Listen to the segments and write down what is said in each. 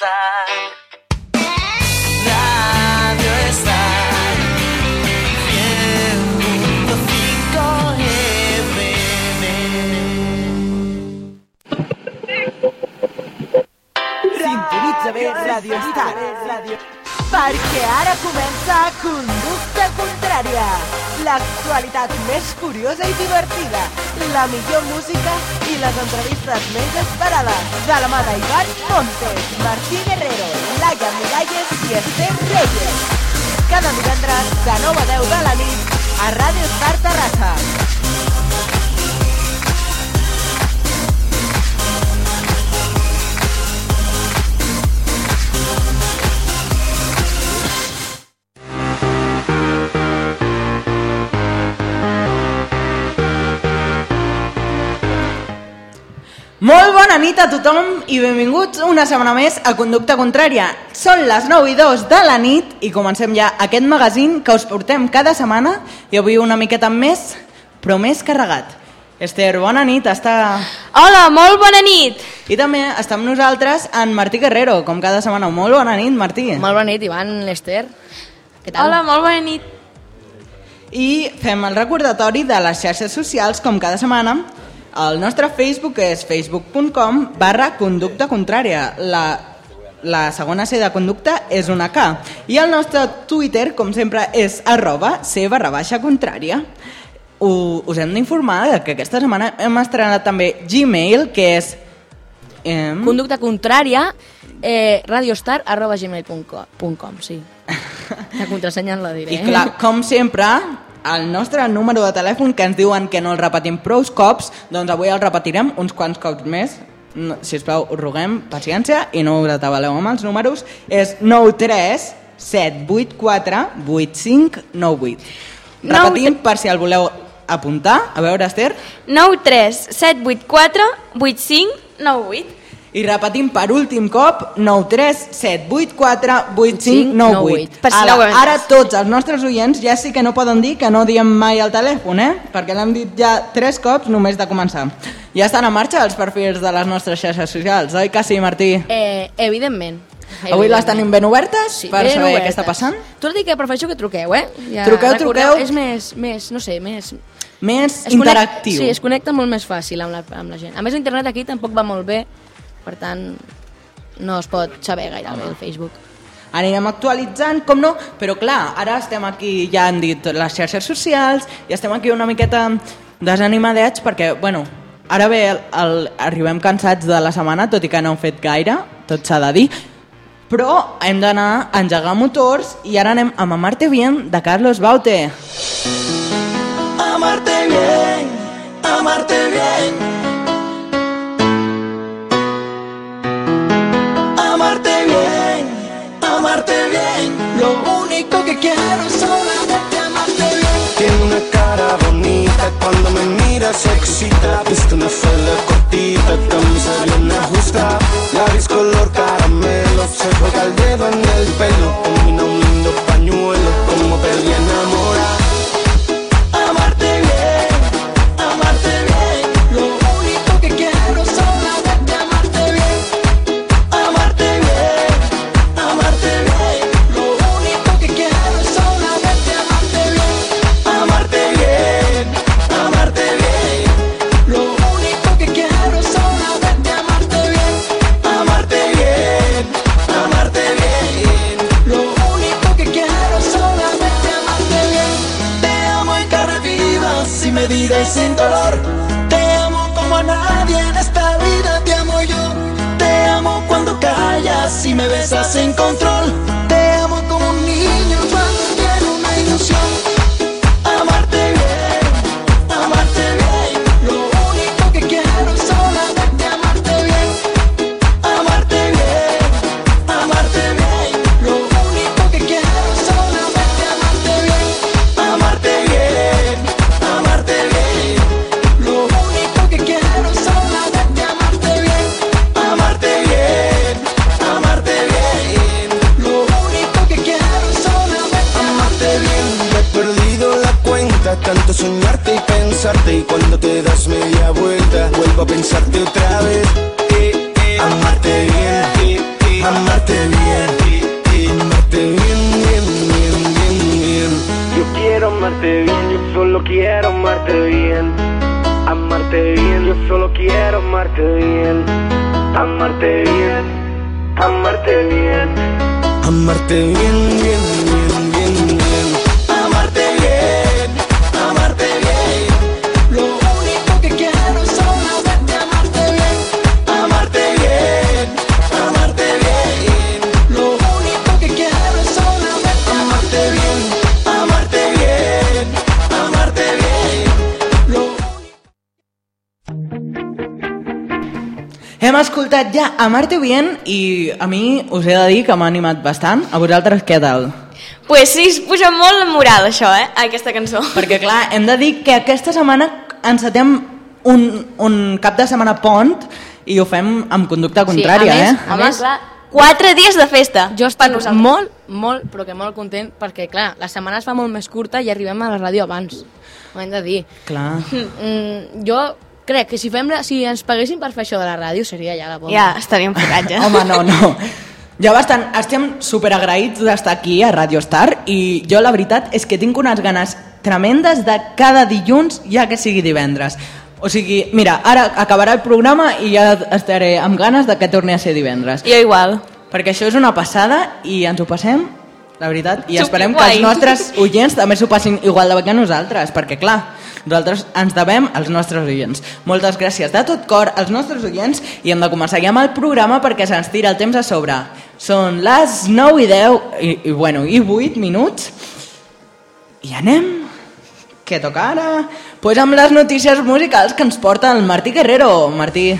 Star. Radio Star. 100.5 FM. Sintonitza bé Radio Star. Perquè ara comença Conducta Contrària. L'actualitat més curiosa i divertida. La millor música i les entrevistes més esperades. De la mà d'Ivan Montes, Martí Guerrero, Laia Miralles i Esther Reyes. Cada divendres de 9 a 10 de la nit a Ràdio Star Terrassa. Bona nit a tothom i benvinguts una setmana més a Conducta Contrària. Són les 9 i 2 de la nit i comencem ja aquest magazín que us portem cada setmana i avui una miqueta més, però més carregat. Esther, bona nit, està... Hola, molt bona nit! I també està amb nosaltres en Martí Guerrero, com cada setmana. Molt bona nit, Martí. Molt bona nit, Ivan, l'Ester. Què tal? Hola, molt bona nit. I fem el recordatori de les xarxes socials, com cada setmana. El nostre Facebook és facebook.com barra conducta contrària. La, la segona C de conducta és una K. I el nostre Twitter, com sempre, és arroba C barra baixa contrària. U, us hem d'informar que aquesta setmana hem estrenat també Gmail, que és... Eh, Conducta contrària, eh, radiostar arroba gmail.com, sí. La contrasenya no la diré. I clar, com sempre, el nostre número de telèfon que ens diuen que no el repetim prou cops, doncs avui el repetirem uns quants cops més. No, si us plau, roguem paciència i no us atabaleu amb els números. És 93 784 8598. Repetim per si el voleu apuntar. A veure, Esther. 9 3 7 8 4 8 5 9 8. I repetim per últim cop 937848598. Per si Ara, no ho heu ara entès. tots els nostres oients ja sí que no poden dir que no diem mai el telèfon, eh? Perquè l'hem dit ja tres cops només de començar. Ja estan en marxa els perfils de les nostres xarxes socials, oi que sí, Martí? Eh, evidentment. Avui les tenim ben obertes Sí, per ben saber obertes. què està passant. Tu has dit que prefereixo que truqueu, eh? Truqueu, recordeu, truqueu. És més, més, no sé, més... Més es interactiu. Connecta, sí, es connecta molt més fàcil amb la, amb la gent. A més, l'internet aquí tampoc va molt bé, per tant, no es pot saber gaire bé el Facebook. Anirem actualitzant, com no, però clar, ara estem aquí, ja han dit les xarxes socials, i estem aquí una miqueta desanimadets perquè, bueno, ara bé, el, el, arribem cansats de la setmana, tot i que no hem fet gaire, tot s'ha de dir, però hem d'anar a engegar motors i ara anem amb Amarte Bien de Carlos Baute. Amarte bien, amarte bien. Cuando me mira se excita. Viste una falda cortita, camisa bien ajustada. Labios color caramelo, se juega el dedo en escoltat ja Amarte Bien i a mi us he de dir que m'ha animat bastant. A vosaltres què tal? Pues sí, es puja molt la moral, això, eh? Aquesta cançó. Perquè clar, hem de dir que aquesta setmana encetem un, un cap de setmana pont i ho fem amb conducta contrària, a més, eh? A Home, més, clar, quatre dies de festa. Jo per estic nosaltres. molt, molt, però que molt content perquè, clar, la setmana es fa molt més curta i arribem a la ràdio abans. Ho hem de dir. Clar. Mm, jo crec que si, fem la, si ens paguessin per fer això de la ràdio seria ja la bomba. Ja, estaríem forats, ja. Home, no, no. Ja bastant, estem superagraïts d'estar aquí a Radio Star i jo la veritat és que tinc unes ganes tremendes de cada dilluns, ja que sigui divendres. O sigui, mira, ara acabarà el programa i ja estaré amb ganes de que torni a ser divendres. Jo igual. Perquè això és una passada i ens ho passem, la veritat, i esperem que els nostres oients també s'ho passin igual de bé que nosaltres, perquè clar, nosaltres ens devem als nostres oients. Moltes gràcies de tot cor als nostres oients i hem de començar ja amb el programa perquè se'ns tira el temps a sobre. Són les 9 i 10 i, i, bueno, i 8 minuts i anem. Què toca ara? Pues amb les notícies musicals que ens porta el Martí Guerrero. Martí.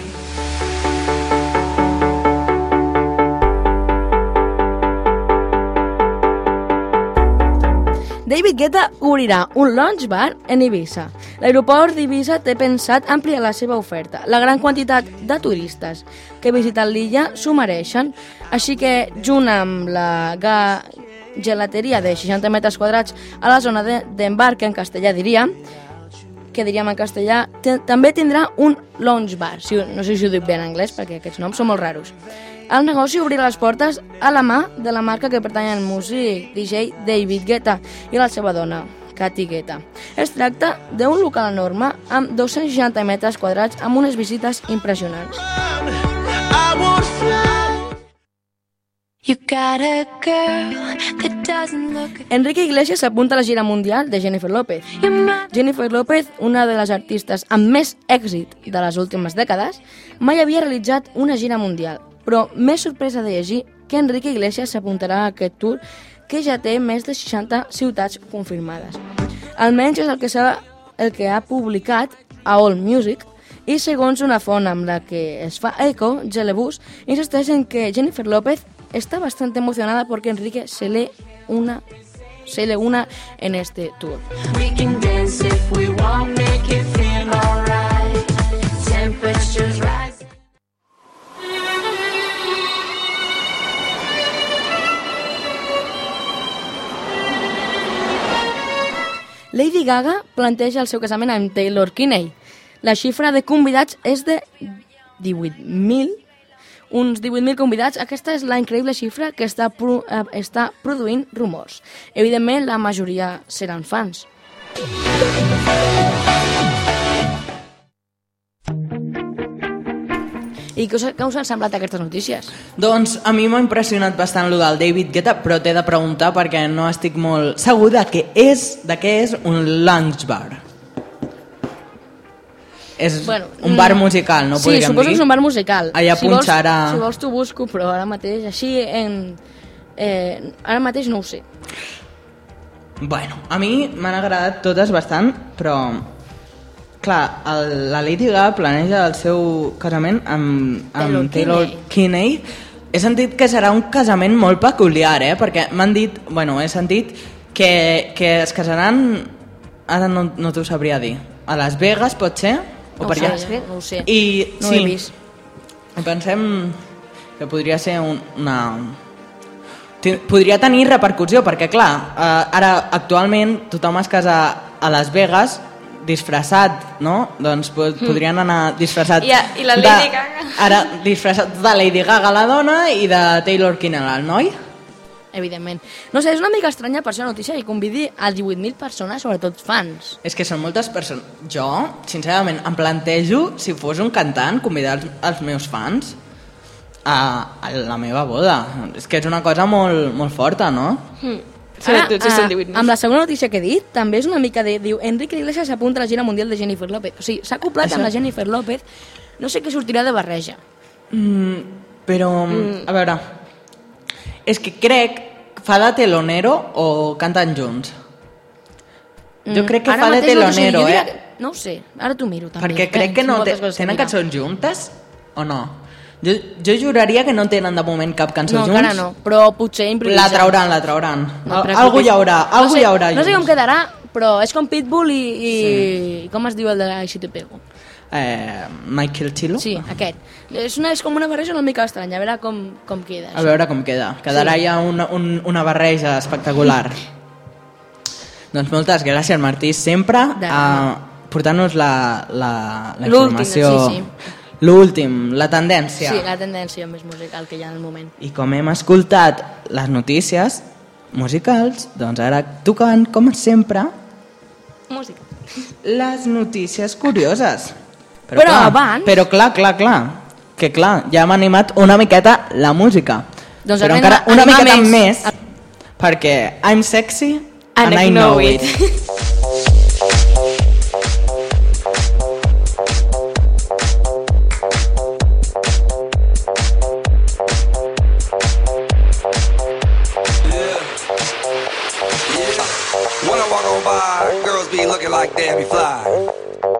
David Guetta obrirà un lunch bar en Ibiza. L'aeroport d'Ibiza té pensat ampliar la seva oferta. La gran quantitat de turistes que visiten l'illa s'ho mereixen, així que, junt amb la gelateria de 60 metres quadrats a la zona de- d'embarque, en castellà diria, que diríem en castellà, te- també tindrà un lounge bar. Si, no sé si ho dic bé en anglès, perquè aquests noms són molt raros. El negoci obrirà les portes a la mà de la marca que pertany al músic DJ David Guetta i la seva dona, Katy Guetta. Es tracta d'un local enorme amb 260 metres quadrats amb unes visites impressionants. Would Enrique Iglesias s'apunta a la gira mundial de Jennifer López. Jennifer López, una de les artistes amb més èxit de les últimes dècades, mai havia realitzat una gira mundial, però més sorpresa de llegir que Enrique Iglesias s'apuntarà a aquest tour que ja té més de 60 ciutats confirmades. Almenys és el que, s'ha- el que ha publicat a All Music i segons una font amb la que es fa eco, Gelebus, insisteix en que Jennifer López está bastante emocionada porque Enrique se le una se le una en este tour. Lady Gaga planteja el seu casament amb Taylor Kinney. La xifra de convidats és de 18.000, uns 18.000 convidats. Aquesta és la increïble xifra que està, pro, eh, està produint rumors. Evidentment, la majoria seran fans. I què us, què us han semblat aquestes notícies? Doncs a mi m'ha impressionat bastant lo del David Guetta, però t'he de preguntar perquè no estic molt segur de què és, de què és un lounge bar. És Bueno, un bar mm, musical, no sí, podríem suposo dir? que és un bar musical. Allà si vols, punxarà... Si vols t'ho busco, però ara mateix, així, en, eh, ara mateix no ho sé. Bueno, a mi m'han agradat totes bastant, però... Clar, el, la Lady Gaga planeja el seu casament amb, amb Taylor Taylor Kinney. He sentit que serà un casament molt peculiar, eh? Perquè m'han dit... Bueno, he sentit que, que es casaran... Ara no, no t'ho sabria dir. A Las Vegas, pot ser? O No per ho sé, allà? no ho sé. I, No ho sí, he vist. Pensem que podria ser un, una... Podria tenir repercussió, perquè clar, eh, ara actualment tothom es casa a Las Vegas disfressat, no? Doncs po podrien anar disfressat... I a- i la Lady Gaga? Ara, disfressat de Lady Gaga la dona i de Taylor Kinney el noi. Evidentment. No sé, és una mica estranya per ser una notícia que convidi a 18.000 persones, sobretot fans. És que són moltes persones... Jo, sincerament, em plantejo, si fos un cantant, convidar els, els meus fans a, a la meva boda. És que és una cosa molt, molt forta, no? Sobretot si ah, són 18.000. amb la segona notícia que he dit, també és una mica de... Diu, Enrique Iglesias s'apunta a la gira mundial de Jennifer López. O sigui, s'ha acoplat Això- amb la Jennifer López. No sé què sortirà de barreja. Mm, però, a veure, és que crec fa de telonero o canten junts. Jo crec que Mm, fa de mateix no sé, telonero, eh? que- No ho sé, ara t'ho miro també. Perquè crec que no te, tenen cançons juntes o no? Jo, jo juraria que no tenen de moment cap cançó No, junts. encara no, però potser improvisa. La trauran, la trauran. No, algú hi haurà, algú no sé, hi haurà No sé com quedarà, però és com Pitbull i... i, i com es diu el de Si te pego? Eh, Michael Chilo? Sí, aquest. És, una, és com una barreja una mica estranya, a veure com, com queda. A veure com queda. Quedarà Sí. ja una, un, una barreja espectacular. doncs moltes gràcies, Martí, sempre De a portar-nos la, la, la L'últim, informació. sí, sí. L'últim, la tendència. Sí, la tendència més musical que hi ha en el moment. I com hem escoltat les notícies musicals, doncs ara tocant, com sempre, Música. les notícies curioses. Però clar, abans- Però clar, clar, clar, que clar, ja hem animat una miqueta la música. Doncs però encara una miqueta més. més, perquè I'm sexy and, And I know it. When I walk on by, girls be looking like Debbie Fly.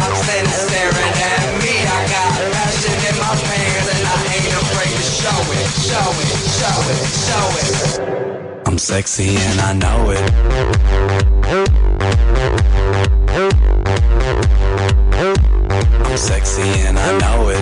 stops and staring at me. I got passion in my pants and I ain't afraid to show it, show it, show it, show it. I'm sexy and I know it. I'm sexy and I know it.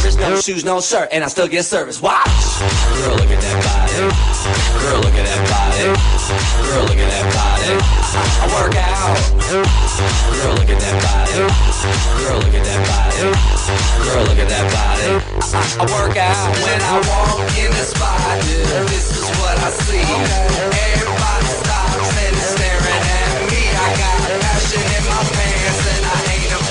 No shoes, no shirt, and I still get service. Watch. Girl, look at that body. Girl, look at that body. Girl, look at that body. I, work out. Girl, look at that body. Girl, look at that body. Girl, look at that body. I, work out when I walk in the spot. This is what I see. Everybody stops and is staring at me. I got passion in my pants and I ain't afraid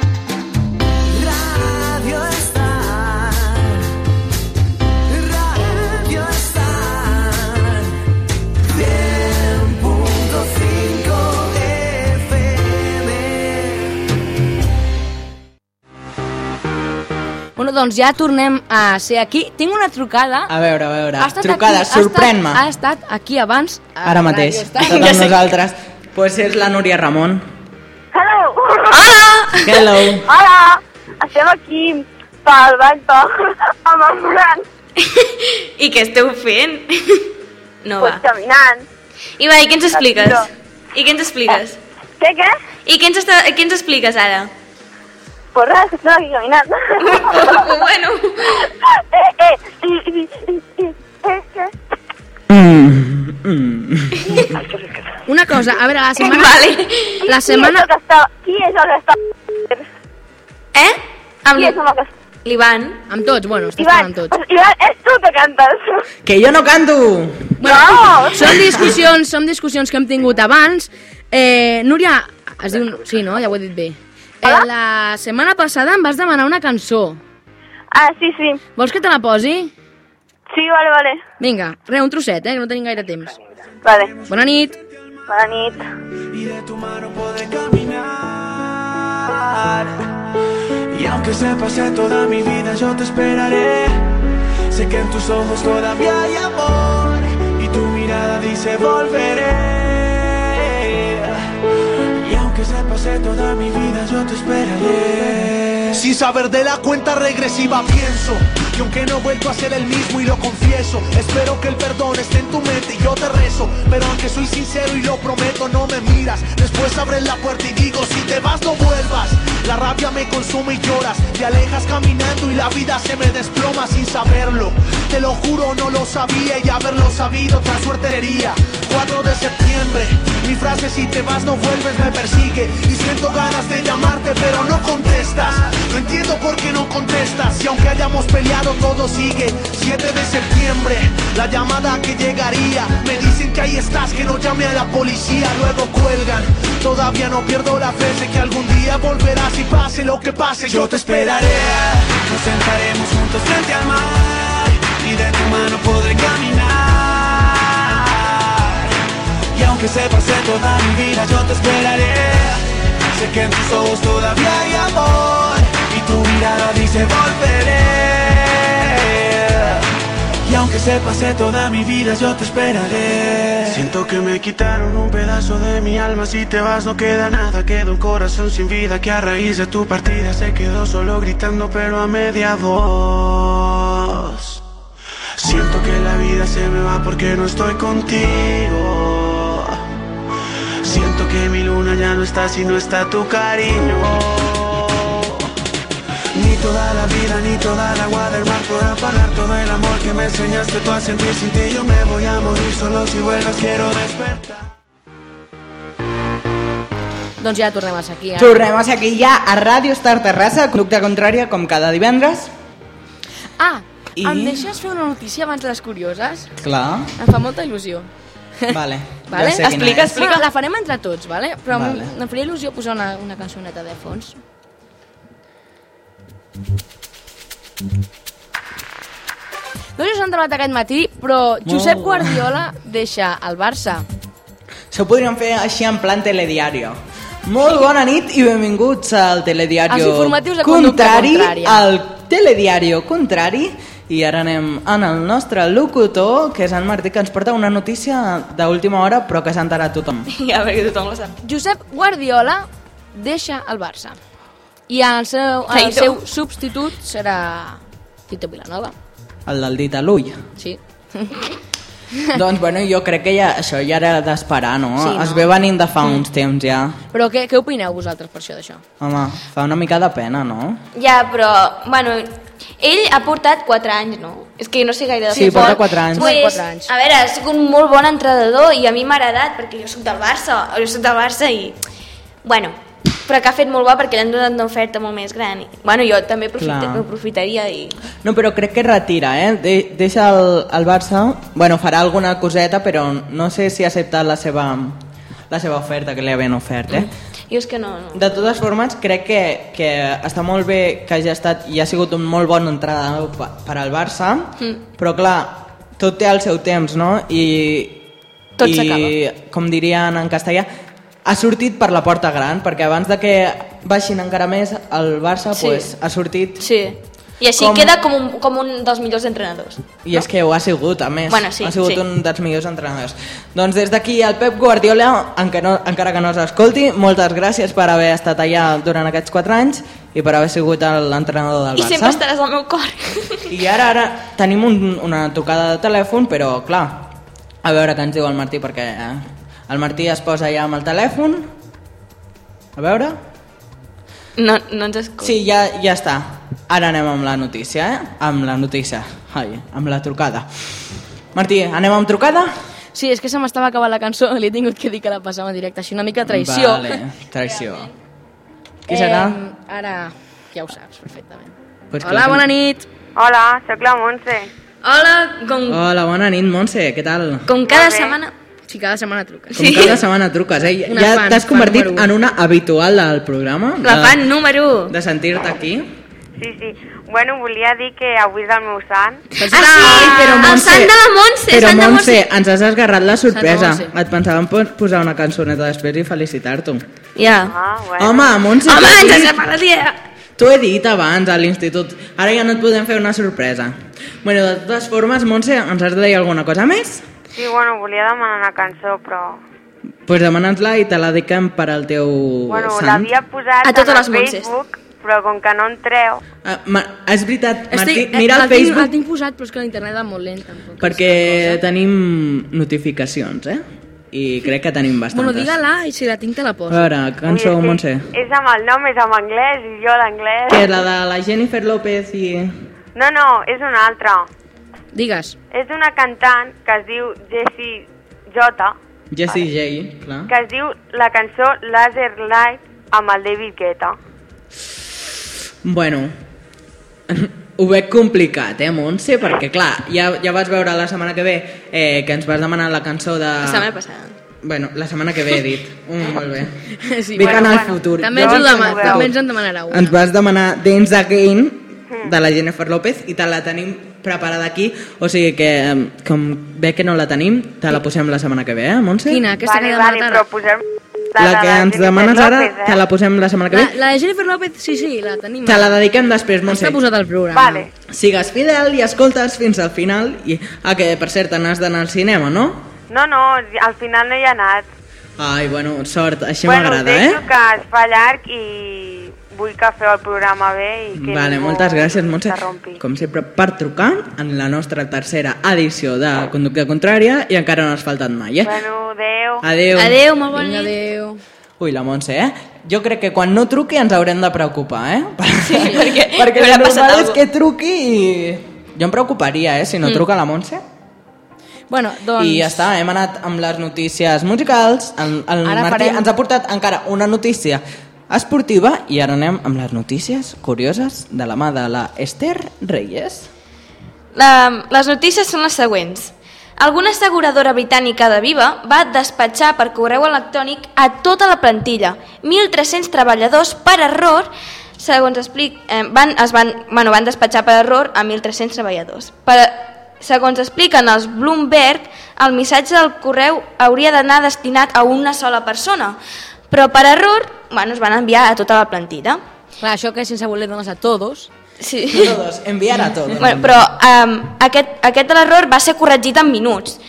Doncs ja tornem a ser aquí. Tinc una trucada. A veure, a veure. Ha estat Trucada, ha sorprèn-me. estat- Ha estat aquí abans. Ara mateix, Star. tot amb nosaltres. Pues és la Núria Ramon. Hello! Hello. Hola! Estem aquí pel Banco amb el Moran, I què esteu fent? No pues va. caminant. I va, i què ens expliques? I què ens expliques? Què, què? I què ens, està, què ens expliques ara? Pues res, que estem aquí caminant. bueno, eh, eh, eh? Mm, mm. Una cosa, a la setmana... vale. La setmana... Qui és el que està... Qui és el que està... Eh? Amb Qui és el que està... l'Ivan. Amb tots, bueno, estàs Ivan, parlant tots. Ivan, és tu que cantes. Que jo no canto! No! Són discussions, són discussions que hem tingut abans. Eh, Núria, es diu... Sí, no? Ja ho he dit bé. Eh, la setmana passada em vas demanar una cançó. Ah, sí, sí. Vols que te la posi? Sí, vale, vale. Vinga, re, un trosset, eh, que no tenim gaire temps. Vale. Bona nit. Bona nit. y de tu mano poder caminar. Y aunque se pase toda mi vida, yo te esperaré. Sé que en tus ojos todavía hay amor y tu mirada dice volveré. Pase toda mi vida, yo te esperaré. Sin saber de la cuenta regresiva pienso que aunque no he vuelto a ser el mismo y lo confieso, espero que el perdón esté en tu mente y yo te rezo. Pero aunque soy sincero y lo prometo, no me miras. Después abres la puerta y digo, si te vas no vuelvas. La rabia me consume y lloras, te alejas caminando y la vida se me desploma sin saberlo. Te lo juro, no lo sabía y haberlo sabido otra suerte herería. 4 de septiembre, mi frase si te vas no vuelves me persigue y siento ganas de llamarte pero no contestas. No entiendo por qué no contestas y aunque hayamos peleado todo sigue. 7 de septiembre, la llamada que llegaría. Me dicen que ahí estás, que no llame a la policía, luego cuelgan. Todavía no pierdo la fe, sé que algún día volverás y pase lo que pase, yo te esperaré. Nos sentaremos juntos frente al mar y de tu mano podré caminar. Aunque se pase toda mi vida, yo te esperaré. Sé que en tus ojos todavía hay amor y tu mirada dice volveré. Y aunque se pase toda mi vida, yo te esperaré. Siento que me quitaron un pedazo de mi alma. Si te vas, no queda nada. Queda un corazón sin vida que a raíz de tu partida se quedó solo gritando, pero a media voz. Siento que la vida se me va porque no estoy contigo. Siento que mi luna ya no está si no está tu cariño. Ni toda la vida, ni toda el agua del mar podrá pagar todo el amor que me enseñaste tú a sentir sin ti. Yo me voy a morir solo si vuelvas, quiero despertar. Doncs ja tornem a ser aquí. Eh? Tornem a ser aquí ja a Ràdio Star Terrassa, conducta contrària, com cada divendres. Ah, I- em deixes fer una notícia abans de les curioses? Clar, Em fa molta il·lusió. Vale. Vale? Ja Explica. Bueno, la farem entre tots, vale? però Vale. em faria il·lusió posar una, una cançoneta de fons. No sé si s'han trobat aquest matí, però Josep Oh. Guardiola deixa el Barça. Això ho podríem fer així en plan telediario. Molt bona nit i benvinguts al telediario Els informatius de conducta contrari, contrària. al telediario contrari i ara anem en el nostre locutor, que és en Martí, que ens porta una notícia d'última hora però que s'ha enterat tothom. Ja, perquè tothom lo sap. Josep Guardiola deixa el Barça. I el seu, el seu substitut serà Tito Vilanova. El del dit a l'ull. Sí. doncs bueno, jo crec que ja, això ja era d'esperar, no? Sí, no? Es ve venint de fa uns temps ja. Però què, què opineu vosaltres per això d'això? Home, fa una mica de pena, no? Ja, però, bueno, ell ha portat 4 anys, no? És que no sé gaire de Sí, futbol. porta quatre anys. Pues, Quatre anys. A veure, soc un molt bon entrenador i a mi m'ha agradat perquè jo sóc del Barça, jo sóc del Barça i... Bueno, però que ha fet molt bo perquè l'han donat una oferta molt més gran. I, bueno, jo també aprofita, Clar. aprofitaria i... No, però crec que retira, eh? De deixa el, el Barça... Bueno, farà alguna coseta, però no sé si ha acceptat la seva, la seva oferta que li havien ofert, eh? Jo és que no, no. De totes formes, crec que, que està molt bé que hagi estat i ha sigut un molt bon entrenador per, al Barça, Mm. però clar, tot té el seu temps, no? I, Tot i com dirien en castellà, ha sortit per la porta gran, perquè abans de que baixin encara més el Barça, Sí. pues, ha sortit Sí. I així Com- queda com un, com un dels millors entrenadors. I és que ho ha sigut, a més. Bueno, sí, ha sigut sí. un dels millors entrenadors. Doncs des d'aquí el Pep Guardiola, encara, no, encara que no s'escolti, moltes gràcies per haver estat allà durant aquests 4 anys i per haver sigut el- l'entrenador del I Barça. sempre estaràs al meu cor. I ara ara tenim un, una trucada de telèfon, però clar, a veure què ens diu el Martí, perquè eh, el Martí es posa ja amb el telèfon. A veure... No, no ens escolta. Sí, ja, ja està. Ara anem amb la notícia, eh? Amb la notícia. Ai, amb la trucada. Martí, anem amb trucada? Sí, és que se m'estava acabant la cançó i li he tingut que dir que la passava en directe. Així una mica traïció. Vale, traïció. Qui serà? Eh, ara ja ho saps perfectament. Pues Hola, la- bona nit. Hola, sóc la Montse. Hola, com, Hola, bona nit, Montse, què tal? com cada setmana... Sí, cada setmana truques. Com cada setmana truques, eh? Una ja t'has convertit en una habitual del programa? La de, fan número 1. De sentir-te aquí? Sí, sí. Bueno, volia dir que avui és el meu sant. Ah, sí? però el Montse- sant de la Montse, Però Montse, Montse. ens has esgarrat la sorpresa. Et pensàvem po- posar una cançoneta després i felicitar-t'o. Ja. Ah, bueno. Home, Montse, Home, ens has separat ja. T'ho he dit abans a l'institut. Ara ja no et podem fer una sorpresa. Bueno, de totes formes, Montse, ens has de dir alguna cosa més? Sí, bueno, volia demanar una cançó, però... Doncs pues demana'ns-la i te la dediquem per al teu Bueno, sant. l'havia posat A totes en les el Montses. Facebook, però com que no entreu... Ah, ma, és veritat, Martí, Estic- mira eh, el tinc, el Facebook tinc posat, però és que l'internet va molt lent. Tampoc, perquè tenim notificacions, eh? I crec que tenim bastantes. Bueno, digue-la i si la tinc te la A poso. veure, cançó, Ui, és Montse. que És amb el nom, és amb anglès, i jo l'anglès... Què, la de la Jennifer López i... No, no, és una altra. Digues. És d'una cantant que es diu Jessie J, Jessie J, clar. que es diu la cançó Laser Light amb el David Guetta. Bueno, ho veig complicat, eh, Montse? Perquè, clar, ja, ja vas veure la setmana que ve eh, que ens vas demanar la cançó de... La setmana passada. Bueno, la setmana que ve he dit. Mm, molt bé. Sí, Vic bueno, en el bueno. futur. També ens, futur. també ens en demanarà una. Ens vas demanar Dance Again de la Jennifer López i te la tenim preparada aquí, o sigui que com ve que no la tenim, te la posem la setmana que ve, eh, Montse? Quina? Aquesta vale, que vale, però ara? posem... La, de que ens Jennifer demanes ara, López, eh? te la posem la setmana que La, ve? la de Jennifer López, sí, sí, la tenim. Te la dediquem després, Montse. Està posat al programa. Vale. Sigues fidel i escoltes fins al final. I... Ah, que per cert, n'has d'anar al cinema, no? No, no, al final no hi ha anat. Ai, bueno, sort, així bueno, m'agrada, deixo eh? que es fa llarg i vull que feu el programa bé i que Vale, ningú moltes gràcies, Montse. Com sempre, per trucar en la nostra tercera edició de Conducta Contrària i encara no has faltat mai, eh? Bueno, adeu. Adéu. Adéu, molt Vinga, nit. adéu. Ui, la Montse, eh? Jo crec que quan no truqui ens haurem de preocupar, eh? Sí, perquè perquè el passat normal és que truqui i... Jo em preocuparia, eh? Si no truca la Montse. Bueno, doncs... I ja està, hem anat amb les notícies musicals. El, el Ara Martí farem- ens ha portat encara una notícia esportiva i ara anem amb les notícies curioses de la mà de la Esther Reyes. La, les notícies són les següents. Alguna asseguradora britànica de Viva va despatxar per correu electrònic a tota la plantilla, 1.300 treballadors per error, segons explic, eh, van, es van, bueno, van despatxar per error a 1.300 treballadors. Per, segons expliquen els Bloomberg, el missatge del correu hauria d'anar destinat a una sola persona, però per error bueno, es van enviar a tota la plantilla. Clar, això que sense voler dones a tots... Sí. Todos, enviar a todos. Bueno, però um, aquest, aquest error va ser corregit en minuts.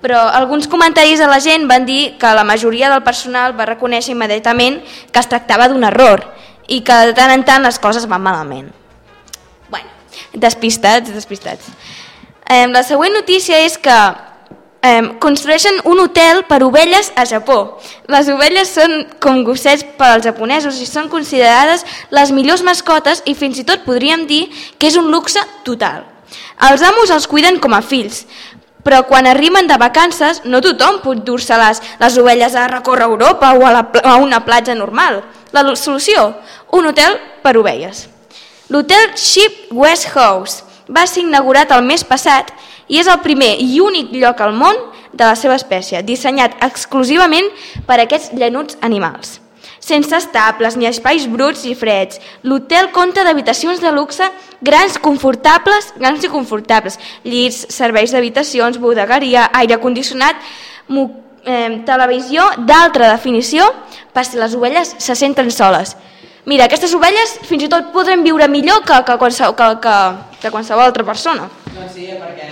Però alguns comentaris de la gent van dir que la majoria del personal va reconèixer immediatament que es tractava d'un error i que de tant en tant les coses van malament. Bueno, despistats, despistats. Eh, la següent notícia és que eh, construeixen un hotel per ovelles a Japó. Les ovelles són com gossets per als japonesos i són considerades les millors mascotes i fins i tot podríem dir que és un luxe total. Els amos els cuiden com a fills, però quan arriben de vacances no tothom pot dur-se les, les ovelles a recórrer Europa o a, la, a una platja normal. La solució? Un hotel per ovelles. L'hotel Ship West House va ser inaugurat el mes passat i és el primer i únic lloc al món de la seva espècie, dissenyat exclusivament per a aquests llanuts animals. Sense estables ni espais bruts i freds, l'hotel compta d'habitacions de luxe grans, confortables, grans i confortables, llits, serveis d'habitacions, bodegaria, aire condicionat, eh, televisió d'alta definició per si les ovelles se senten soles. Mira, aquestes ovelles fins i tot podrem viure millor que, que, qualsevol, que, que, que qualsevol altra persona. Doncs sí, perquè...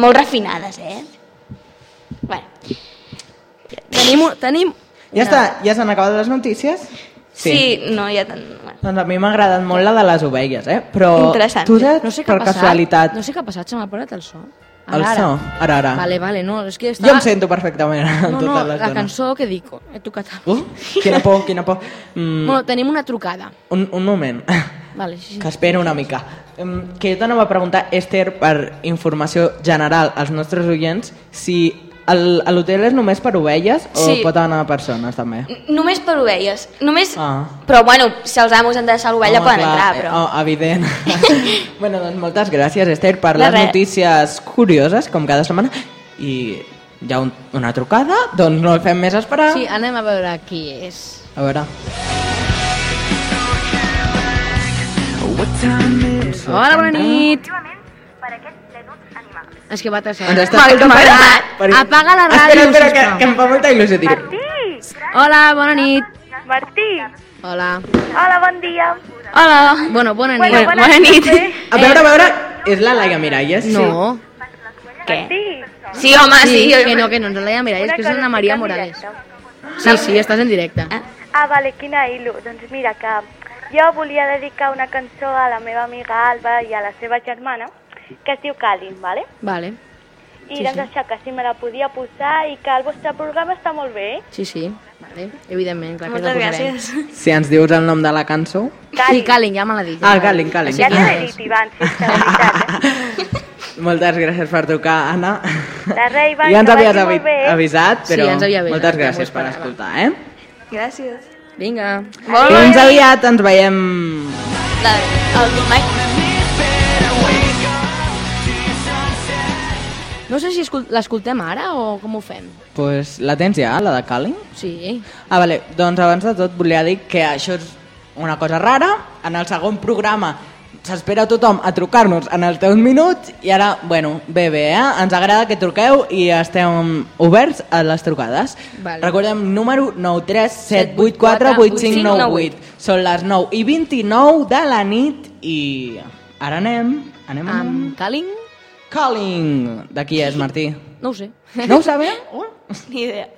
Molt refinades, eh? Bueno, Tenim, tenim... Ja està, ja s'han acabat les notícies? sí, sí no ha tant... Bueno. Doncs a mi m'ha agradat molt la de les ovelles, eh? Però Interessant. tu saps, No sé què per ha passat. casualitat, No sé què ha passat, se m'ha parat el so. El so, ara, ara. Vale, vale, no, és que Jo estava... em sento perfectament No, tota no, la cançó que dic, he tocat... Uh, quina por, quina por. Mm, Bueno, tenim una trucada. un, un moment, Vale, sí, que espera una mica. Que jo t'anava a preguntar, Esther, per informació general als nostres oients, si l'hotel és només per ovelles o Sí. pot anar persones també? N- Només per ovelles. Només... Ah. Però, bueno, si els amos han de deixar l'ovella poden clar, entrar, eh, però... Oh, evident. bueno, doncs moltes gràcies, Esther, per De les res. notícies curioses, com cada setmana. I hi ha un, una trucada, doncs no el fem més esperar. Sí, anem a veure qui és. A veure. Hola, bona nit. És que va passar. Ens està... Agradat. Per- Apaga la Espera, ràdio, espera, que, sisplau. que em fa molta il·lusió dir Hola, bona nit. Martí, Hola. hola, bon dia. Hola. Bueno, bona nit. Bueno, Bona nit. A veure, a veure, és la Laia Miralles? No. Què? Sí, Sí, home, sí. Sí, que no, que no ens la Laia Miralles, que és la Maria Morales. Sí, sí, estàs en directe. Ah, vale, quina il·lu. Doncs mira, que jo volia dedicar una cançó a la meva amiga Alba i a la seva germana, que es diu Calin, vale? Vale. I Sí, doncs sí. això, que si me la podia posar i que el vostre programa està molt bé. Sí, sí. Vale. Evidentment, clar que Moltes la posarem. gràcies. Si ens dius el nom de la cançó... Sí, Calin, ja me l'ha dit. Ah, Calin, Calin. Ja t'he que- dit, Ivan, si és que de veritat, eh? Moltes gràcies per trucar, Anna. De res, Ivan, ja ens que havies vagi avi molt bé. avisat, Sí, però ens havia avisat, moltes ja gràcies per escoltar, eh? Gràcies. Vinga. Fins aviat, ens veiem... La, el Mike... No sé si escol- l'escoltem ara o com ho fem. Pues, la tens ja, la de Calling? Sí. Ah, vale. Doncs abans de tot volia dir que això és una cosa rara. En el segon programa s'espera tothom a trucar-nos en els teus minuts i ara, bueno, bé, bé, eh? Ens agrada que truqueu i estem oberts a les trucades. Vale. Recordem, número 937848598. Són les 9 i 29 de la nit i ara anem... Anem amb... Amb Calin? Calling. De qui és, Martí? No ho sé. No ho sabem? Ni idea.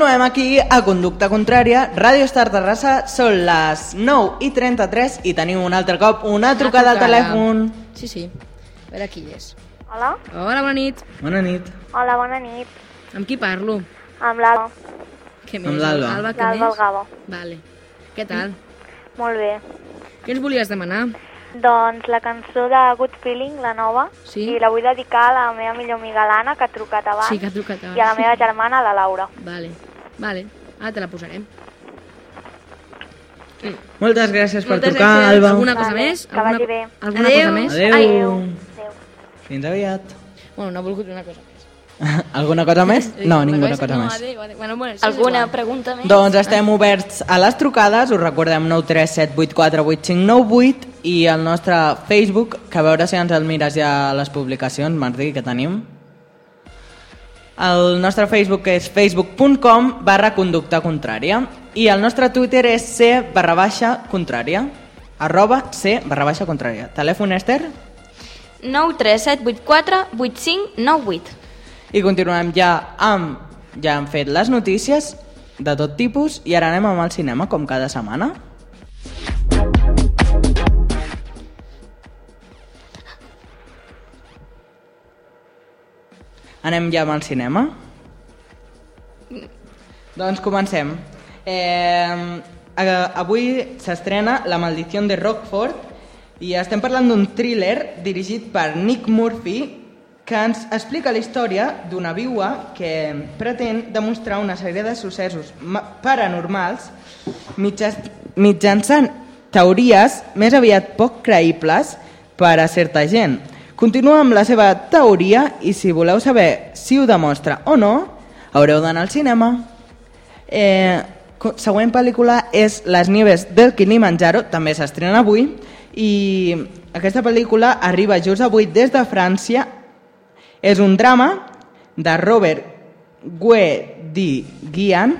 Continuem aquí a Conducta Contrària, Ràdio Estar Terrassa, són les 9 i 33 i tenim un altre cop una trucada al telèfon. Sí, sí. A veure qui és. Hola? Hola, bona nit. Bona nit. Hola, bona nit. Amb qui parlo? Amb l'Alba. Què Amb l'Alba. Alba, què L'Alba més? Algabo. Vale. Què tal? Molt bé. Què ens volies demanar? Doncs la cançó de Good Feeling, la nova, Sí. i la vull dedicar a la meva millor amiga l'Anna, que ha trucat abans, Sí, que ha trucat abans. i a la meva germana, la Laura. Vale, vale. Ara te la posarem. Moltes gràcies per Moltes trucar, gràcies. Alba. Alguna cosa Vale, més? que Alguna, vagi bé. alguna Adéu. cosa més? Adéu. Adéu. Fins aviat. Bueno, no ha volgut una cosa més. Alguna cosa més? No, Una ninguna cosa- no, més. Adéu, adéu. Bueno, bueno, Alguna igual. pregunta més? Doncs estem oberts a les trucades, us recordem 937848598 i el nostre Facebook, que a veure si ens el mires ja a les publicacions, Martí, que tenim. El nostre Facebook és facebook.com barra conducta contrària i el nostre Twitter és c barra baixa contrària arroba c barra baixa contrària. Telèfon Esther? 93784 8598. I continuem ja amb... Ja hem fet les notícies de tot tipus i ara anem amb el cinema, com cada setmana. Anem ja amb el cinema? Doncs comencem. Eh, avui s'estrena La maldició de Rockford i estem parlant d'un thriller dirigit per Nick Murphy que ens explica la història d'una viua que pretén demostrar una sèrie de successos ma- paranormals mitjançant teories més aviat poc creïbles per a certa gent. Continua amb la seva teoria i si voleu saber si ho demostra o no, haureu d'anar al cinema. Eh, següent pel·lícula és Les nieves del Kilimanjaro, també s'estrena avui, i aquesta pel·lícula arriba just avui des de França. És un drama de Robert Guédiguian.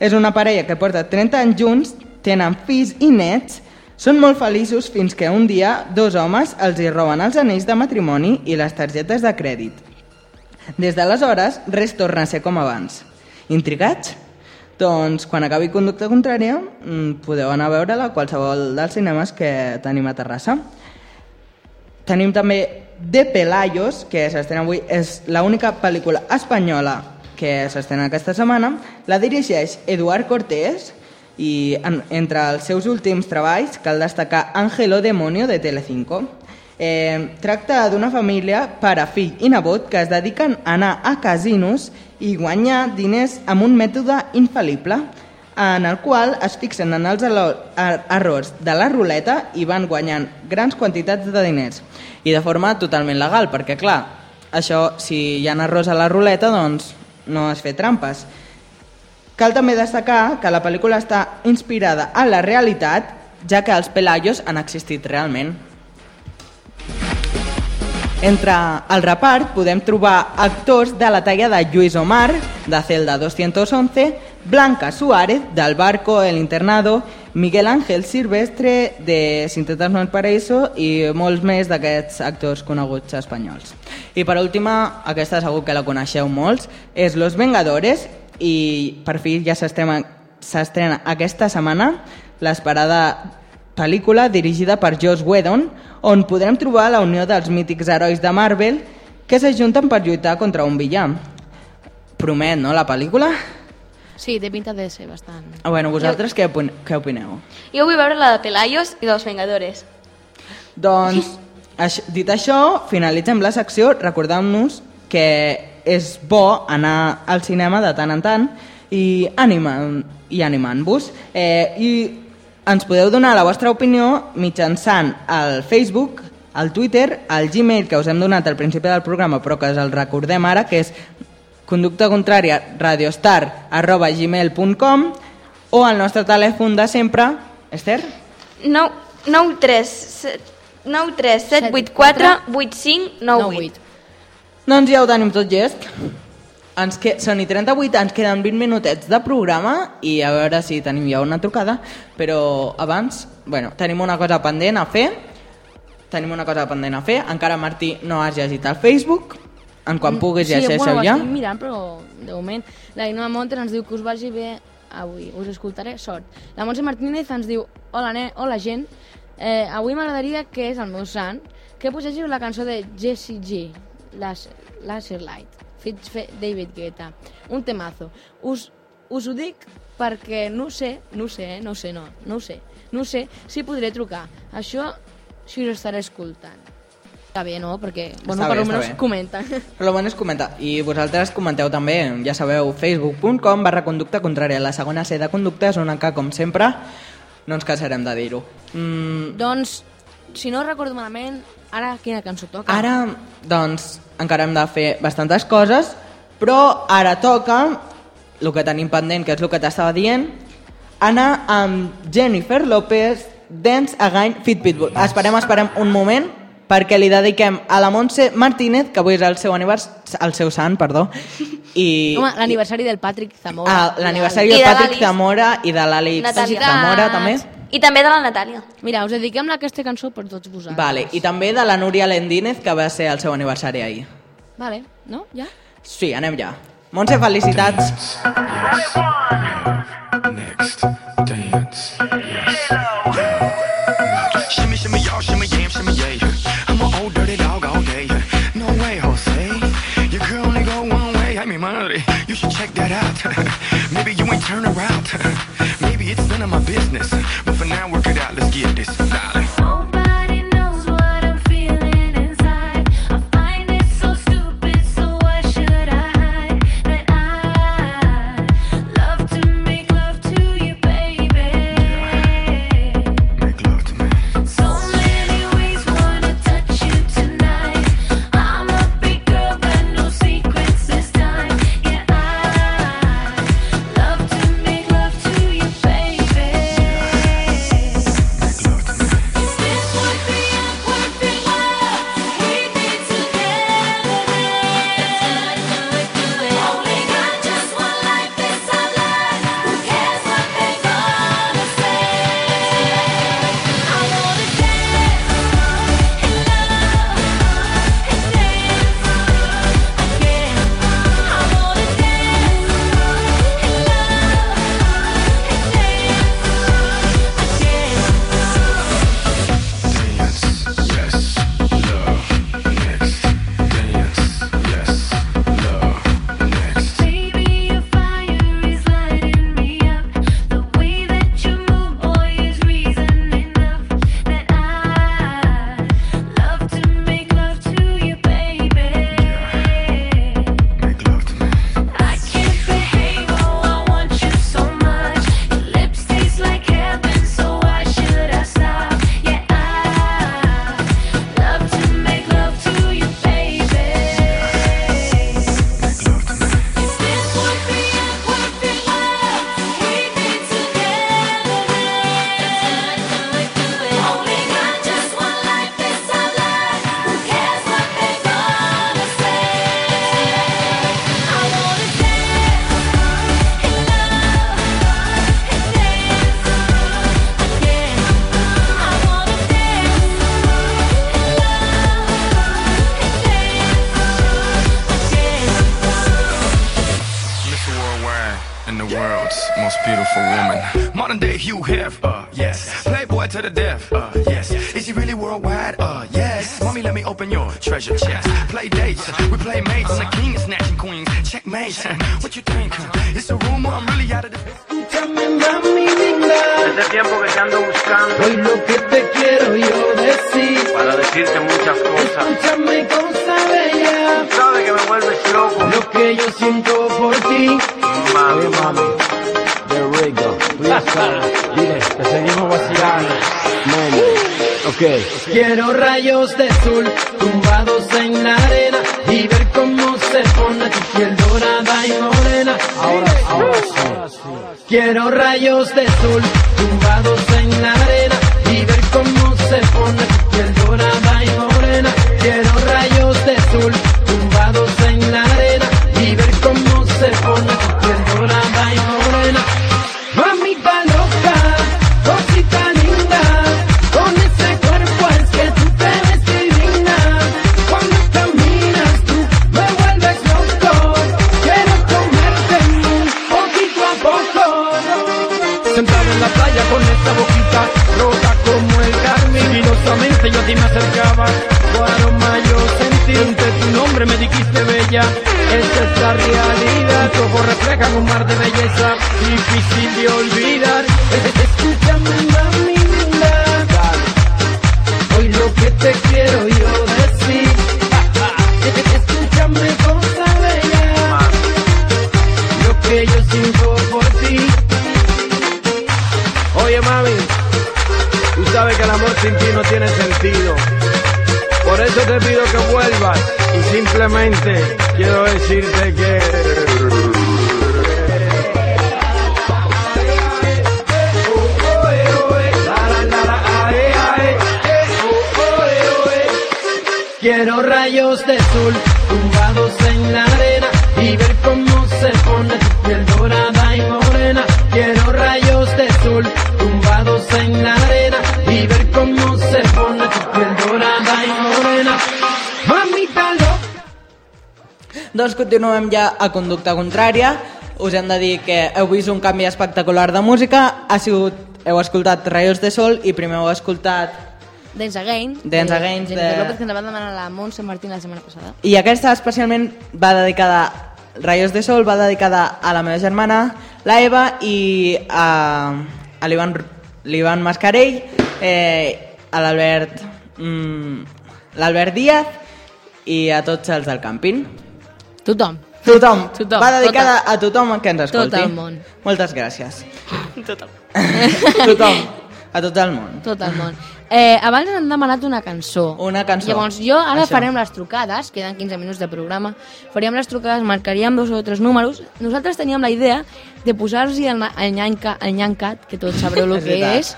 És una parella que porta 30 anys junts, tenen fills i nets, són molt feliços fins que un dia dos homes els hi roben els anells de matrimoni i les targetes de crèdit. Des d'aleshores, res torna a ser com abans. Intrigats? Doncs quan acabi Conducta Contrària mm, podeu anar a veure-la a qualsevol dels cinemes que tenim a Terrassa. Tenim també De Pelayos, que s'estrena avui, és l'única pel·lícula espanyola que s'estrena aquesta setmana. La dirigeix Eduard Cortés i en, entre els seus últims treballs cal destacar Ángelo Demonio de Telecinco. Eh, tracta d'una família, pare, fill i nebot que es dediquen a anar a casinos i guanyar diners amb un mètode infal·lible en el qual es fixen en els er- errors de la ruleta i van guanyant grans quantitats de diners. I de forma totalment legal, perquè clar, això, si hi ha errors a la ruleta, doncs no es fer trampes. Cal també destacar que la pel·lícula està inspirada en la realitat, ja que els Pelayos han existit realment. Entre el repart podem trobar actors de la talla de Lluís Omar, de Celda 211, Blanca Suárez, del Barco El Internado, Miguel Ángel Silvestre, de Sintetas no el Paraíso, i molts més d'aquests actors coneguts espanyols. I per última, aquesta segur que la coneixeu molts, és Los Vengadores, i per fi ja s'estrena s'estrena aquesta setmana l'esperada pel·lícula dirigida per Joss Whedon, on podrem trobar la unió dels mítics herois de Marvel que s'ajunten per lluitar contra un villà. Promet, no, la pel·lícula? Sí, té pinta de ser bastant... Ah, Bueno, vosaltres què, opin- què opineu? Jo vull veure la de Pelayos i dels Vengadores. Doncs, això, dit això, finalitzem la secció recordant-nos que és bo anar al cinema de tant en tant i, animant, i animant-vos. Eh, I ens podeu donar la vostra opinió mitjançant el Facebook, el Twitter, el Gmail que us hem donat al principi del programa però que el recordem ara, que és conducta contrària radiostar arroba gmail.com o el nostre telèfon de sempre, Esther? 9, 9 3 7, 9 3 7 8 4 8 5 9 8. Doncs ja ho tenim tot llest. Ens que... Són i 38, ens queden 20 minutets de programa i a veure si tenim ja una trucada, però abans, bueno, tenim una cosa pendent a fer, tenim una cosa pendent a fer, encara Martí no has llegit el Facebook, en quan puguis sí, llegeixeu bueno, ja. estic mirant, però de moment. La Inoma Monter ens diu que us vagi bé avui, us escoltaré, sort. La Montse Martínez ens diu, hola, ne, hola gent, eh, avui m'agradaria que és el meu sant, que poséssiu la cançó de Jessie G, Las- Laser Light, fet fe David Guetta, un temazo. Us, us ho dic perquè no sé, no sé, eh, no sé, no, no sé, no sé si podré trucar. Això si us estaré escoltant. Està bé, no? Perquè, bueno, Està per almenys el bon és comentar. I vosaltres comenteu també, ja sabeu, facebook.com barra conducta contrària. La segona C de conducta és una que, com sempre, no ens cansarem de dir-ho. Mm, Doncs, si no recordo malament, ara quina cançó toca? Ara, doncs, encara hem de fer bastantes coses, però ara toca el que tenim pendent, que és el que t'estava dient, anar amb Jennifer López, Dance Again Fit Pitbull. Esperem, esperem un moment, perquè li dediquem a la Montse Martínez, que avui és el seu anivers... el seu sant, perdó, i... Home, l'aniversari del Patrick Zamora. Ah, l'aniversari del de Patrick. Zamora i de l'Àlex Natàlia. Zamora, també. I també de la Natàlia. Mira, us dediquem aquesta cançó per tots vosaltres. Vale, i també de la Núria Lendínez, que va ser el seu aniversari ahir. Vale, no? Ja? Sí, anem ja. Montse, felicitats. Next, dance. Shimmy, shimmy, y'all, shimmy, yam, shimmy, yay. I'm an old dirty dog all day. No way, Jose. Your girl only go one way. I mean, madre, you should check that out. Maybe you ain't turn around. It's none of my business. But for now, work it out. Let's get this. Darling. Quiero rayos de sol tumbados en la arena continuem ja a conducta contrària. Us hem de dir que heu vist un canvi espectacular de música. Ha sigut, heu escoltat Rayos de Sol i primer heu escoltat... Dance Again. Dance de Again Jennifer de- López, que ens va demanar la Montse Martín la setmana passada. I aquesta especialment va dedicada... Rayos de Sol va dedicada a la meva germana, la Eva, i a, a l'Ivan l'Ivan Mascarell, eh, a l'Albert mm, l'Albert Díaz i a tots els del càmping. Tothom. Tothom. Tothom. Va dedicada a tothom que ens escolti. Tot el món. Moltes gràcies. Tothom. tothom. A tot el món. Tot el món. Eh, abans ens han demanat una cançó. Una cançó. Llavors, jo ara Això. farem les trucades, queden 15 minuts de programa, faríem les trucades, marcaríem dos o tres números. Nosaltres teníem la idea de posar-los el, el, nyanca, el nyancat, que tots sabreu el que és,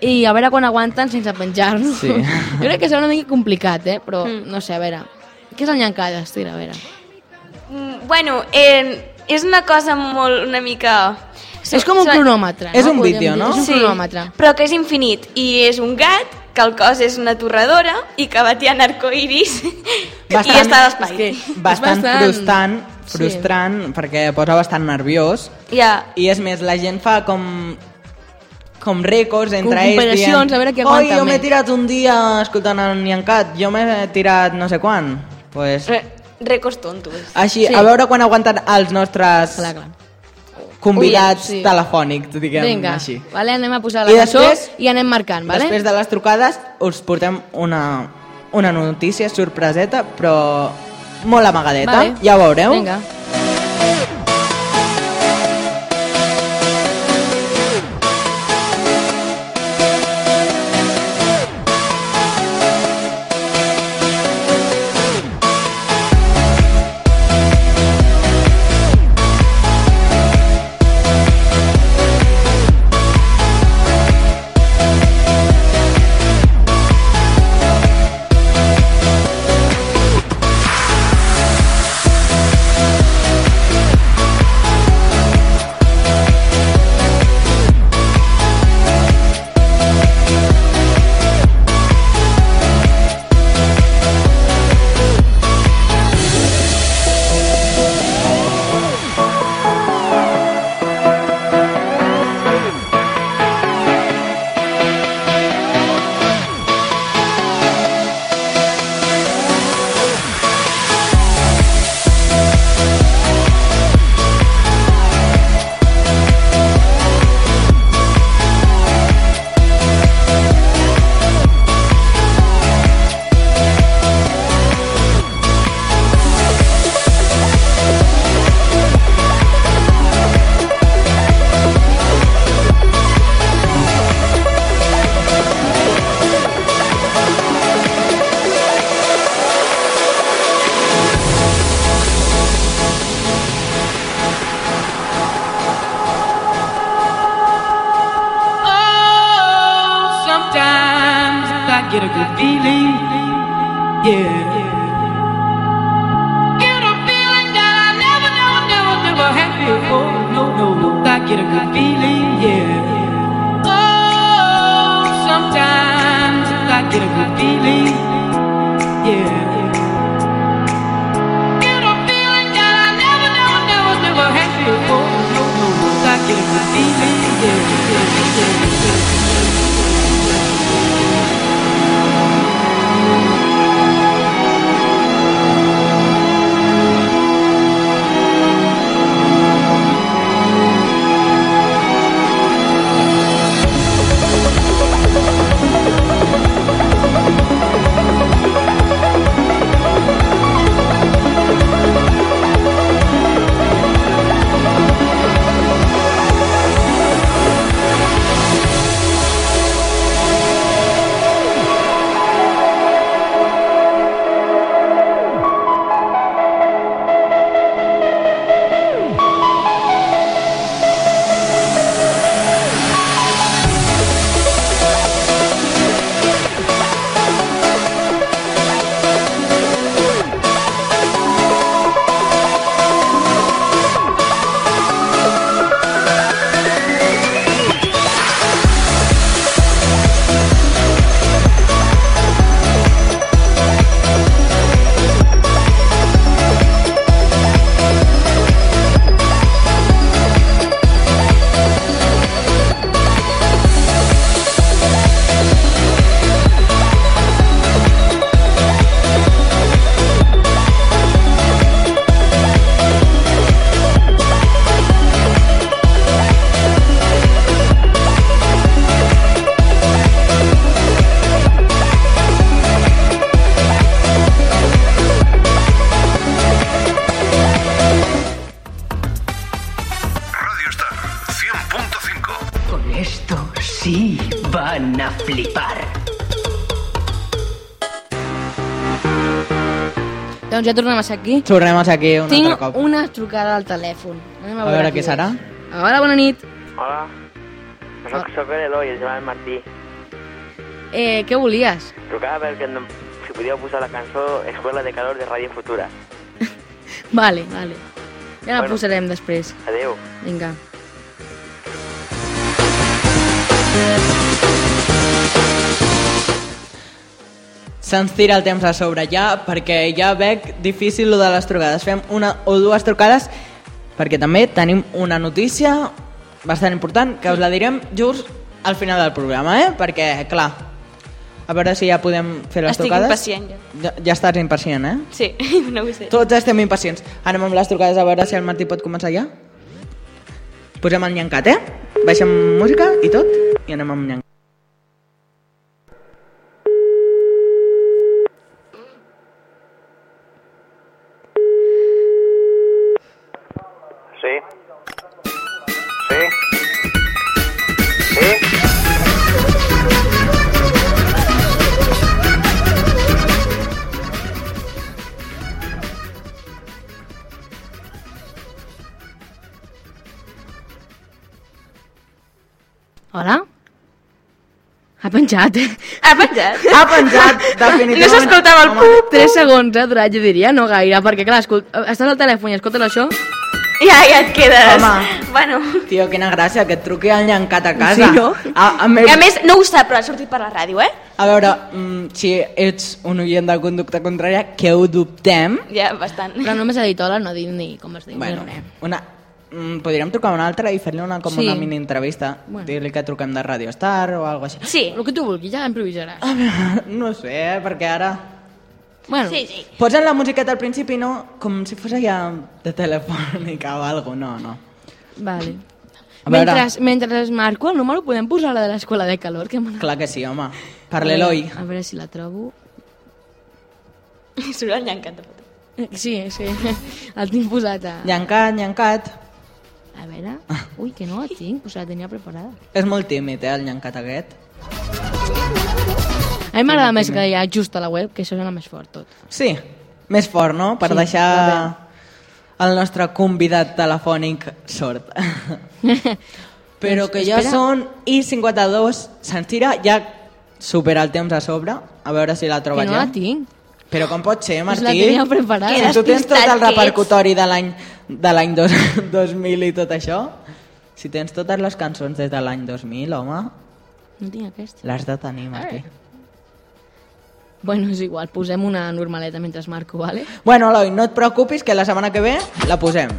i a veure quan aguanten sense penjar-nos. Sí. jo crec que serà una mica complicat, eh? però no sé, a veure. Què és el nyancat, Estira? A veure. Mm, Bueno, eh, és una cosa molt, una mica... És com un cronòmetre, És no? un vídeo, no? És un Sí, cronòmetre. però que és infinit i és un gat que el cos és una torradora i que batiant arcoiris i està a l'espai. és que- bastant, bastant- frustrant, sí. frustrant perquè posa bastant nerviós Ja, i és més, la gent fa com com rècords entre ells comparacions, a veure qui aguanta Oi, jo m'he més." tirat un dia escoltant el Nyancat, jo m'he tirat no sé quan. Pues, re, rècords tontos. així, Sí. a veure quan aguanten els nostres Clar, clar. convidats Ui, sí. telefònics, diguem Vinga, així. vale, anem a posar la I cançó després- i anem marcant, vale? Després de les trucades us portem una, una notícia sorpreseta, però molt amagadeta. Vale. Ja ho veureu. Vinga. Ja tornem a ser aquí. Tornem a ser aquí un Tinc altre cop. una trucada al telèfon. Anem A veure qui qui serà. és. Hola, bona nit. Hola, soc, soc l'Eloi, el Joan Martí. Eh, què volies? Trucava perquè no, si podíeu posar la cançó Escuela de Calor de Ràdio Futura. Vale, vale. Ja la Bueno. posarem després. Adeu. Vinga. Se'ns tira el temps a sobre ja, perquè ja veig difícil lo de les trucades. Fem una o dues trucades, perquè també tenim una notícia bastant important, que us la direm just al final del programa, eh? Perquè, clar, a veure si ja podem fer les Estic trucades. impacient, ja. ja. Ja estàs impacient, eh? Sí, no ho sé. Tots estem impacients. Anem amb les trucades a veure si el Martí pot començar ja. Posem el nyancat, eh? Baixem música i tot, i anem amb nyancat. Hola? Ha penjat, eh? Ha penjat? Ha penjat, definitivament. No s'escoltava el pup. 3 segons de durat, jo diria, no gaire, perquè clar, escolt... estàs al telèfon i escoltes això... Ja, ja et quedes. Home. Bueno. Tio, quina gràcia, que et truqui el nyancat a casa. Sí, no? A, a, més, I a més, no ho sap, però ha sortit per la ràdio, eh? a veure, mm, si ets un oient de conducta contrària, que ho dubtem. Ja, bastant. Però només ha dit hola, no ha dit ni com es diu, Bueno, ni res. una, mm, podríem trucar una altra i fer-li una, com Sí. una mini entrevista. Bueno. Dir-li que truquem de Radio Star o alguna cosa així. Sí. El que tu vulguis, ja improvisaràs. No sé, eh, perquè ara... Bueno, Sí, sí. Posen la musiqueta al principi, no? Com si fos allà de telefònica o alguna no, no. vale. A veure. Mentre, mentre es marco el número, podem posar la de l'escola de calor, que Clar que sí, home. Per l'Eloi. A veure si la trobo. Surt el llancat de foto. Eh, Sí, sí. El tinc posat a... Llancat, llancat. A veure... Ui, que no la tinc, pues la tenia preparada. És molt tímid, eh, el llancat aquest. A mi m'agrada més que hi ha just a la web, que això sona més fort tot. Sí, més fort, no? Per Sí, deixar el nostre convidat telefònic sort. Però que ja Espera. són i 52, se'ns tira, ja supera el temps a sobre, a veure si la troba Que no ja. la tinc. Però com pot ser, Martí? la tenia preparada. Si Que tu tens tot el repercutori de l'any de l'any dos- 2000 i tot això, si tens totes les cançons des de l'any 2000, home, No tinc aquesta. l'has de tenir, Martí. Bueno, és igual, posem una normaleta mentre es marco, vale? Bueno, Eloi, no et preocupis que la setmana que ve la posem.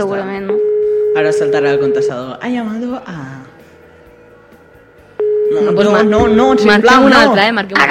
No, Segurament no. Ara saltarà el contestador. Ha llamado a... No, no, pues no, mar- no, no, sisplau, marquem un no. altre, eh? Marquem un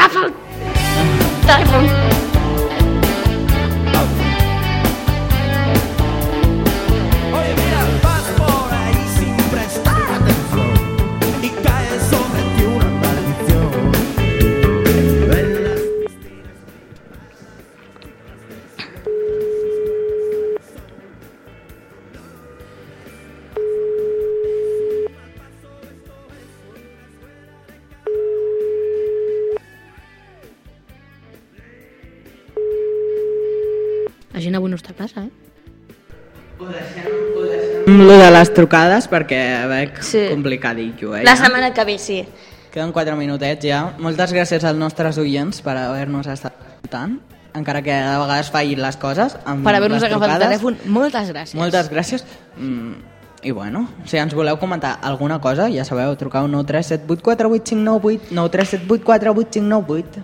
les trucades, perquè veig Sí. complicadillo, eh? La ja. setmana que ve, sí. Queden 4 minutets ja. Moltes gràcies als nostres oients per haver-nos estat escoltant, encara que a vegades fallin les coses. Amb Per haver-nos agafat el telèfon, moltes gràcies. Moltes gràcies. Mm, I bueno, si ens voleu comentar alguna cosa, ja sabeu, trucau 937848598, 937848598.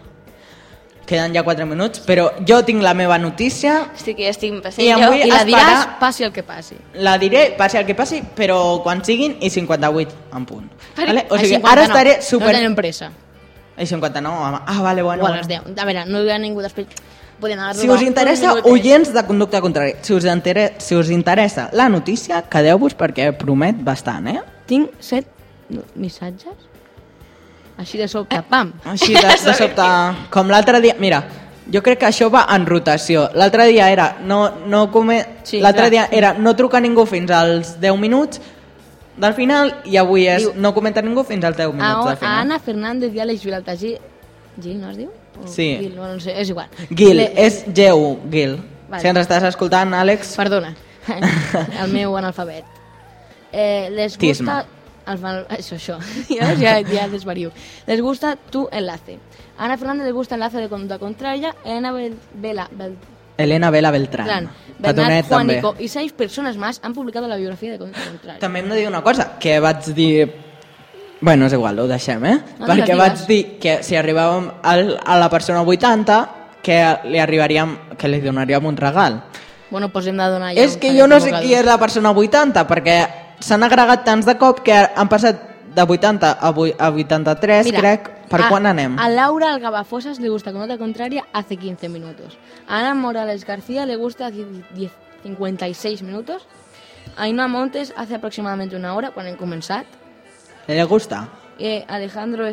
Queden ja 4 minuts, però jo tinc la meva notícia, Estic, ja estic passant I jo. I la diràs, farà- passi el que passi. la diré, passi el que passi, però quan siguin i 58 en punt. Vale? O sigui, 59, ara estaré super... No tenim pressa. I 59, home. Ah, vale, bueno. Bueno, 10. A veure, no hi ha ningú després. Podem anar a Si us interessa, oients de conducta contrària, si us, inter... si us interessa la notícia, quedeu-vos perquè promet bastant, eh? Tinc set missatges. Així de sobte, pam. Així de, de sobte, com l'altre dia... Mira, jo crec que això va en rotació. L'altre dia era no, no come... Sí, l'altre clar. dia era no trucar ningú fins als 10 minuts del final i avui és Diu- no comenta ningú fins als 10 A, minuts del a final. Anna Fernández i Àlex Vilalta Gil. Gil, no es diu? O Sí. Gil, no, no sé, és igual. Gil, Le- és Geu, Gil. Vale. Si ens estàs escoltant, Àlex, Perdona, el meu analfabet. Eh, les Tisma. gusta... El, fan- això, això. Ja, ja, ja desvario. Les gusta tu enlace. A Ana Fernández le gusta enlace de conducta contraria. Elena Bel- Vela, Bel- Elena Vela Beltrán. Tatonet Bernat també. Juanico y seis personas más han publicado la biografía de conducta contraria. També hem de dir una cosa, que vaig dir... Bueno, és igual, ho deixem, eh? No, Perquè vaig dir que si arribàvem al, a la persona 80, que li arribaríem, que li donaríem un regal. Bueno, pues hem de donar ja és que jo no sé qui és la persona 80, perquè s'han agregat tants de cop que han passat de 80 a, vui- a 83, Mira, crec. Per a, quan anem? A Laura Algabafosas le gusta conducta contraria hace 15 minutos. A Ana Morales García le gusta 10 10 56 minutos. A Ainhoa Montes hace aproximadamente una hora, quan hem començat. Le gusta? Eh, Alejandro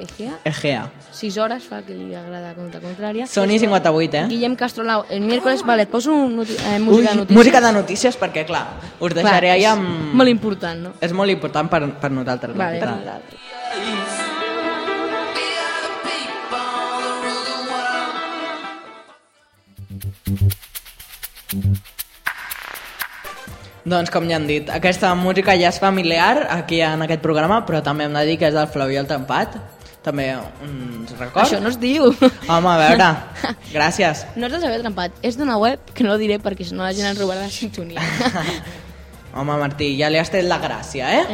Egea, Egea. 6 hores fa que li agrada conducta contraria. Sony 58, eh? Guillem Castrolau, el miércoles, vale, et poso un eh, Ui, música de notícies. música de notícies, perquè, clar, us deixaré Clar, és amb... Molt important, no? És molt important per, per nosaltres. Vale, per nosaltres. Doncs com ja hem dit, aquesta música ja és familiar aquí en aquest programa, però també hem de dir que és del Flavi el Tempat. També uns records. Això no es diu. Home, a veure, gràcies. No és de saber trampat, és d'una web que no diré perquè si no la gent ens robarà la sintonia. Home, Martí, ja li has tret la gràcia, eh?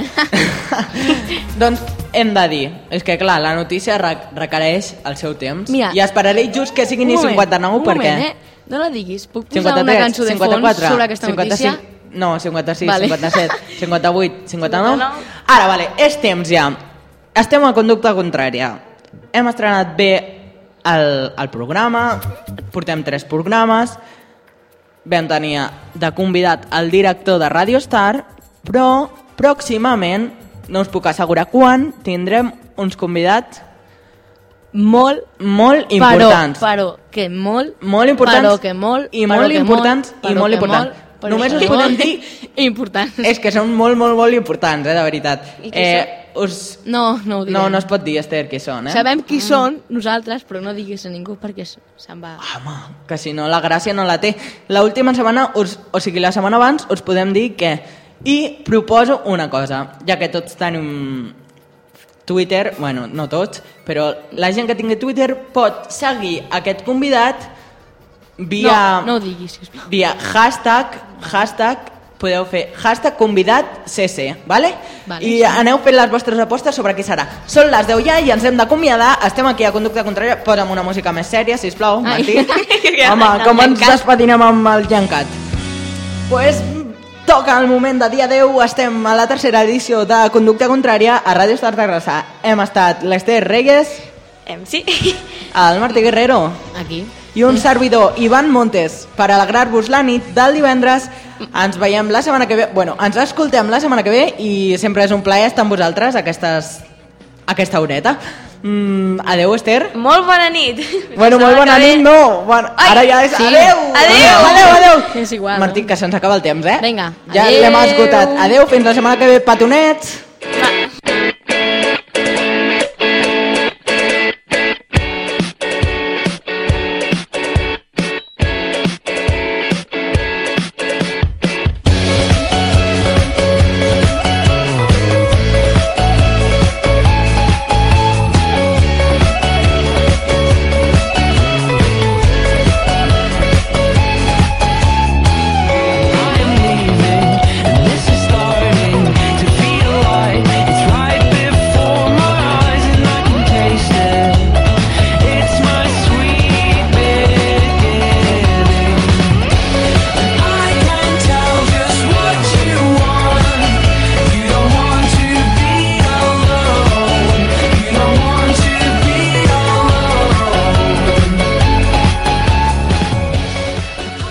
doncs hem de dir, és que clar, la notícia re requereix el seu temps Mira, i esperaré just que siguin i Un moment, 59 un perquè... Moment, eh? No la diguis, puc posar una cançó de fons sobre aquesta 55, notícia? No, 56, Vale. 57, 58, 59. 59. Ara, vale, és temps ja. Estem a conducta contrària. Hem estrenat bé el, el programa, portem tres programes, vam tenir de convidat el director de Radio Star, però pròximament, no us puc assegurar quan, tindrem uns convidats molt molt importants. Però, però que molt... molt importants Però que molt... i molt que importants molt, i molt que importants. molt, Només que us podem dir importants. és que són molt, molt, molt importants, eh, de veritat. I qui Eh, us... No, no ho direm. No, no es pot dir, Esther, qui són, eh? Sabem qui són nosaltres, però no diguis a ningú perquè se'n va... Que si no, la gràcia no la té. L'última setmana, us, o sigui, la setmana abans, us podem dir que... I proposo una cosa, ja que tots tenim Twitter, bueno, no tots, però la gent que tingui Twitter pot seguir aquest convidat via... No, no ho diguis, sisplau. via hashtag, hashtag, podeu fer hashtag convidat CC, vale? Vale, I sí. aneu fent les vostres apostes sobre qui serà. Són les 10 ja i ens hem d'acomiadar. Estem aquí a Conducta Contrària. Posa'm una música més sèria, sisplau, Ai. Martí. Home, No, com ens despatinem amb el llencat. pues, toca el moment de dia 10, estem a la tercera edició de Conducta Contrària a Ràdio Estar Terrassa. Hem estat l'Ester Reyes, sí. el Martí Guerrero Aquí. I un servidor, Ivan Montes, per alegrar-vos la nit del divendres. Ens veiem la setmana que ve, bueno, ens escoltem la setmana que ve i sempre és un plaer estar amb vosaltres aquestes, aquesta horeta. Mm, adeu, Esther. Molt bona nit. Bueno, molt bona nit, no. Bueno, ara ja és... sí. Adeu! Adeu! Adeu, adeu! És igual. Martí, que se'ns acaba el temps, eh? Vinga, Ja l'hem esgotat. Adeu, fins la setmana que ve, petonets!